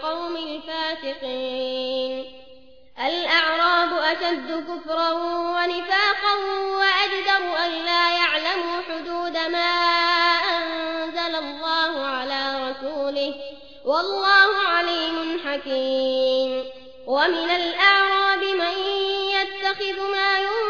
القوم الفاسقين. الأعراب أشد كفرا ونفاقا وأجدر أن لا يعلموا حدود ما أنزل الله على رسوله. والله عليم حكيم. ومن الأعراب من يتخذ ما ينفق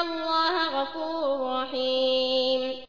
الله غفور رحيم